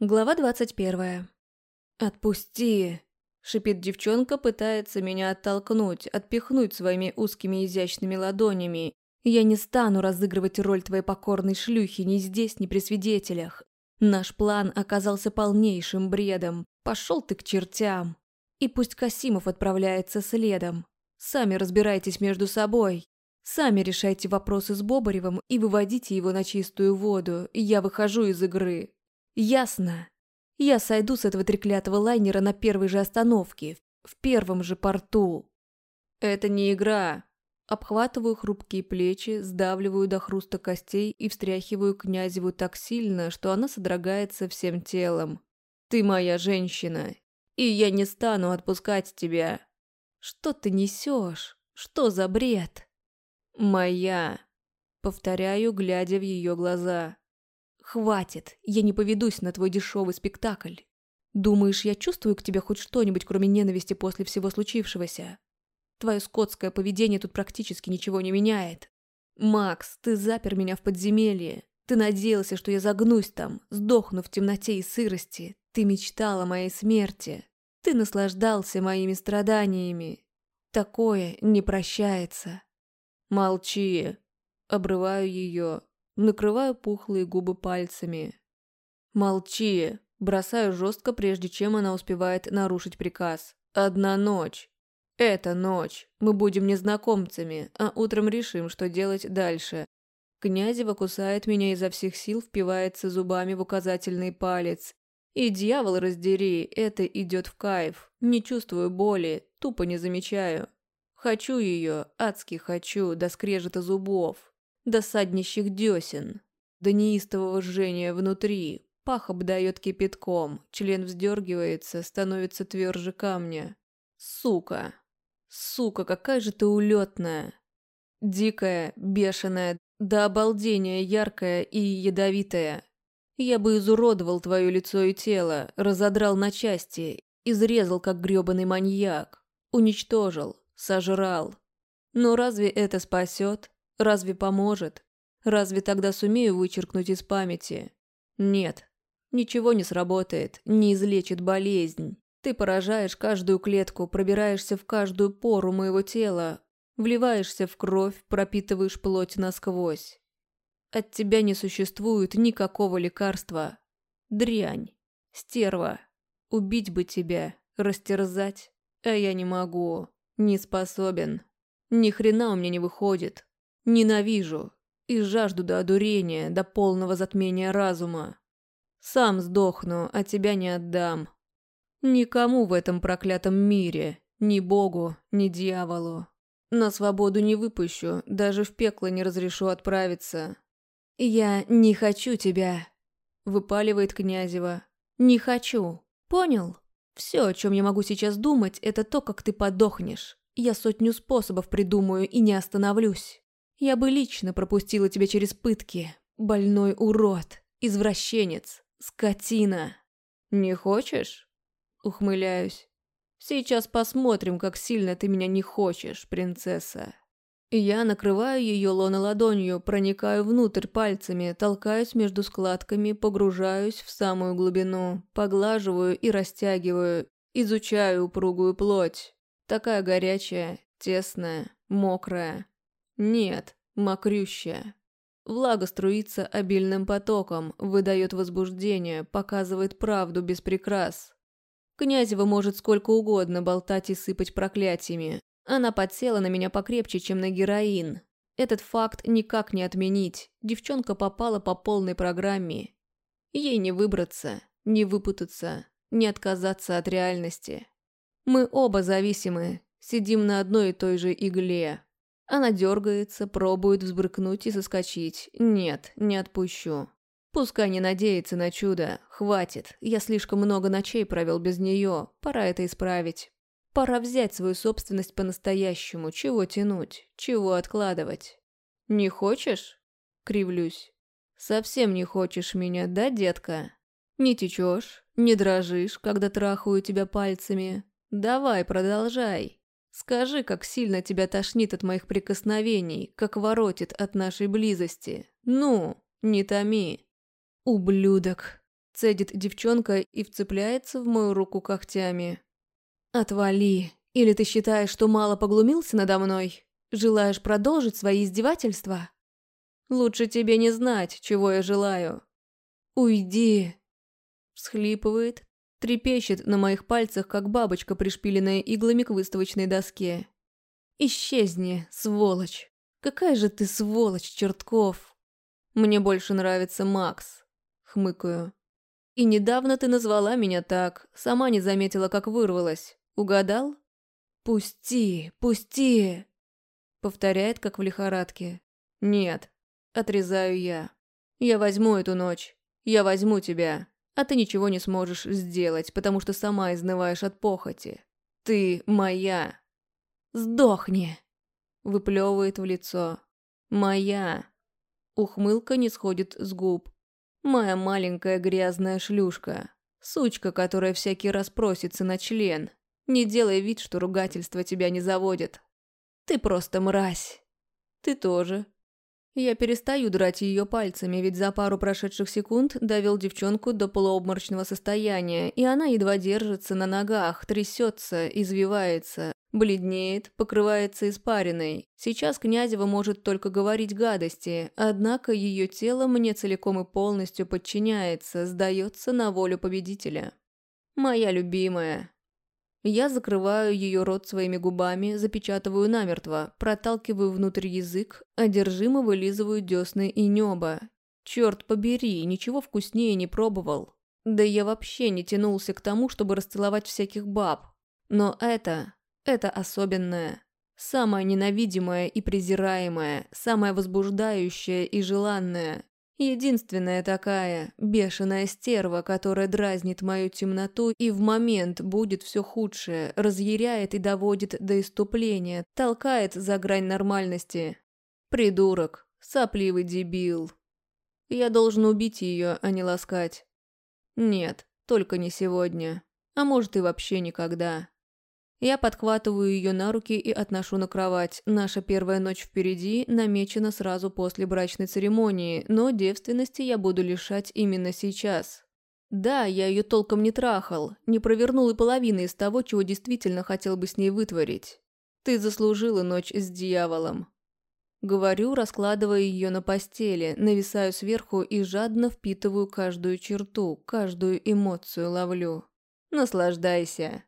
Глава двадцать первая. «Отпусти!» – шипит девчонка, пытается меня оттолкнуть, отпихнуть своими узкими изящными ладонями. Я не стану разыгрывать роль твоей покорной шлюхи ни здесь, ни при свидетелях. Наш план оказался полнейшим бредом. Пошел ты к чертям. И пусть Касимов отправляется следом. Сами разбирайтесь между собой. Сами решайте вопросы с Бобаревым и выводите его на чистую воду. Я выхожу из игры. Ясно. Я сойду с этого треклятого лайнера на первой же остановке, в первом же порту. Это не игра. Обхватываю хрупкие плечи, сдавливаю до хруста костей и встряхиваю князеву так сильно, что она содрогается всем телом. Ты моя женщина, и я не стану отпускать тебя. Что ты несешь? Что за бред? Моя. Повторяю, глядя в ее глаза. «Хватит, я не поведусь на твой дешевый спектакль. Думаешь, я чувствую к тебе хоть что-нибудь, кроме ненависти после всего случившегося? Твое скотское поведение тут практически ничего не меняет. Макс, ты запер меня в подземелье. Ты надеялся, что я загнусь там, сдохну в темноте и сырости. Ты мечтал о моей смерти. Ты наслаждался моими страданиями. Такое не прощается. Молчи. Обрываю ее, накрываю пухлые губы пальцами. «Молчи!» Бросаю жестко, прежде чем она успевает нарушить приказ. «Одна ночь. Это ночь. Мы будем незнакомцами, а утром решим, что делать дальше». Князева кусает меня изо всех сил, впивается зубами в указательный палец. И дьявол раздери, это идет в кайф. Не чувствую боли, тупо не замечаю. Хочу ее, адски хочу, до скрежета зубов до саднищих десен, до неистового жжения внутри. Пах обдает кипятком, член вздергивается, становится тверже камня. Сука! Сука, какая же ты улетная! Дикая, бешеная, до обалдения яркая и ядовитая. Я бы изуродовал твое лицо и тело, разодрал на части, изрезал, как грёбаный маньяк, уничтожил, сожрал. Но разве это спасет? Разве поможет? Разве тогда сумею вычеркнуть из памяти? Нет. Ничего не сработает, не излечит болезнь. Ты поражаешь каждую клетку, пробираешься в каждую пору моего тела, вливаешься в кровь, пропитываешь плоть насквозь. От тебя не существует никакого лекарства. Дрянь. Стерва. Убить бы тебя, растерзать. А я не могу. Не способен. Ни хрена у меня не выходит. Ненавижу и жажду до одурения, до полного затмения разума. Сам сдохну, а тебя не отдам. Никому в этом проклятом мире, ни богу, ни дьяволу. На свободу не выпущу, даже в пекло не разрешу отправиться. «Я не хочу тебя», — выпаливает Князева. «Не хочу. Понял? Все, о чем я могу сейчас думать, это то, как ты подохнешь. Я сотню способов придумаю и не остановлюсь. Я бы лично пропустила тебя через пытки. Больной урод, извращенец, скотина. Не хочешь? Ухмыляюсь. Сейчас посмотрим, как сильно ты меня не хочешь, принцесса. Я накрываю ее лоно ладонью, проникаю внутрь пальцами, толкаюсь между складками, погружаюсь в самую глубину, поглаживаю и растягиваю, изучаю упругую плоть. Такая горячая, тесная, мокрая, нет, мокрющая. Влага струится обильным потоком, выдает возбуждение, показывает правду без прикрас. Князева может сколько угодно болтать и сыпать проклятиями. Она подсела на меня покрепче, чем на героин. Этот факт никак не отменить. Девчонка попала по полной программе. Ей не выбраться, не выпутаться, не отказаться от реальности. Мы оба зависимы, сидим на одной и той же игле. Она дергается, пробует взбрыкнуть и соскочить. Нет, не отпущу. Пускай не надеется на чудо. Хватит. Я слишком много ночей провел без нее. Пора это исправить. Пора взять свою собственность по-настоящему. Чего тянуть? Чего откладывать? Не хочешь? Кривлюсь. Совсем не хочешь меня, да, детка? Не течешь, не дрожишь, когда трахаю тебя пальцами. Давай, продолжай. Скажи, как сильно тебя тошнит от моих прикосновений, как воротит от нашей близости. Ну, не томи. Ублюдок. цедит девчонка и вцепляется в мою руку когтями. «Отвали! Или ты считаешь, что мало поглумился надо мной? Желаешь продолжить свои издевательства? Лучше тебе не знать, чего я желаю. Уйди!» Всхлипывает, трепещет на моих пальцах, как бабочка, пришпиленная иглами к выставочной доске. «Исчезни, сволочь! Какая же ты сволочь, Чертков!» «Мне больше нравится Макс», — хмыкаю. «И недавно ты назвала меня так, сама не заметила, как вырвалась. Угадал?» «Пусти, пусти!» Повторяет, как в лихорадке. «Нет», — отрезаю я. «Я возьму эту ночь. Я возьму тебя а ты ничего не сможешь сделать, потому что сама изнываешь от похоти. Ты моя. Сдохни!» Выплевывает в лицо. «Моя!» Ухмылка не сходит с губ. «Моя маленькая грязная шлюшка. Сучка, которая всякий раз просится на член. Не делай вид, что ругательство тебя не заводит. Ты просто мразь. Ты тоже. Я перестаю драть ее пальцами, ведь за пару прошедших секунд довел девчонку до полуобморочного состояния, и она едва держится на ногах, трясется, извивается, бледнеет, покрывается испариной. Сейчас Князева может только говорить гадости, однако ее тело мне целиком и полностью подчиняется, сдается на волю победителя. Моя любимая, я закрываю ее рот своими губами, запечатываю намертво, проталкиваю внутрь язык, одержимо вылизываю десны и небо. Черт побери, ничего вкуснее не пробовал. Да я вообще не тянулся к тому, чтобы расцеловать всяких баб. Но это... это особенное. Самое ненавидимое и презираемое, самое возбуждающее и желанное. Единственная такая, бешеная стерва, которая дразнит мою темноту и в момент будет все худшее, разъяряет и доводит до иступления, толкает за грань нормальности. Придурок, сопливый дебил. Я должен убить ее, а не ласкать. Нет, только не сегодня. А может и вообще никогда. Я подхватываю ее на руки и отношу на кровать. Наша первая ночь впереди намечена сразу после брачной церемонии, но девственности я буду лишать именно сейчас. Да, я ее толком не трахал, не провернул и половины из того, чего действительно хотел бы с ней вытворить. Ты заслужила ночь с дьяволом. Говорю, раскладывая ее на постели, нависаю сверху и жадно впитываю каждую черту, каждую эмоцию ловлю. Наслаждайся.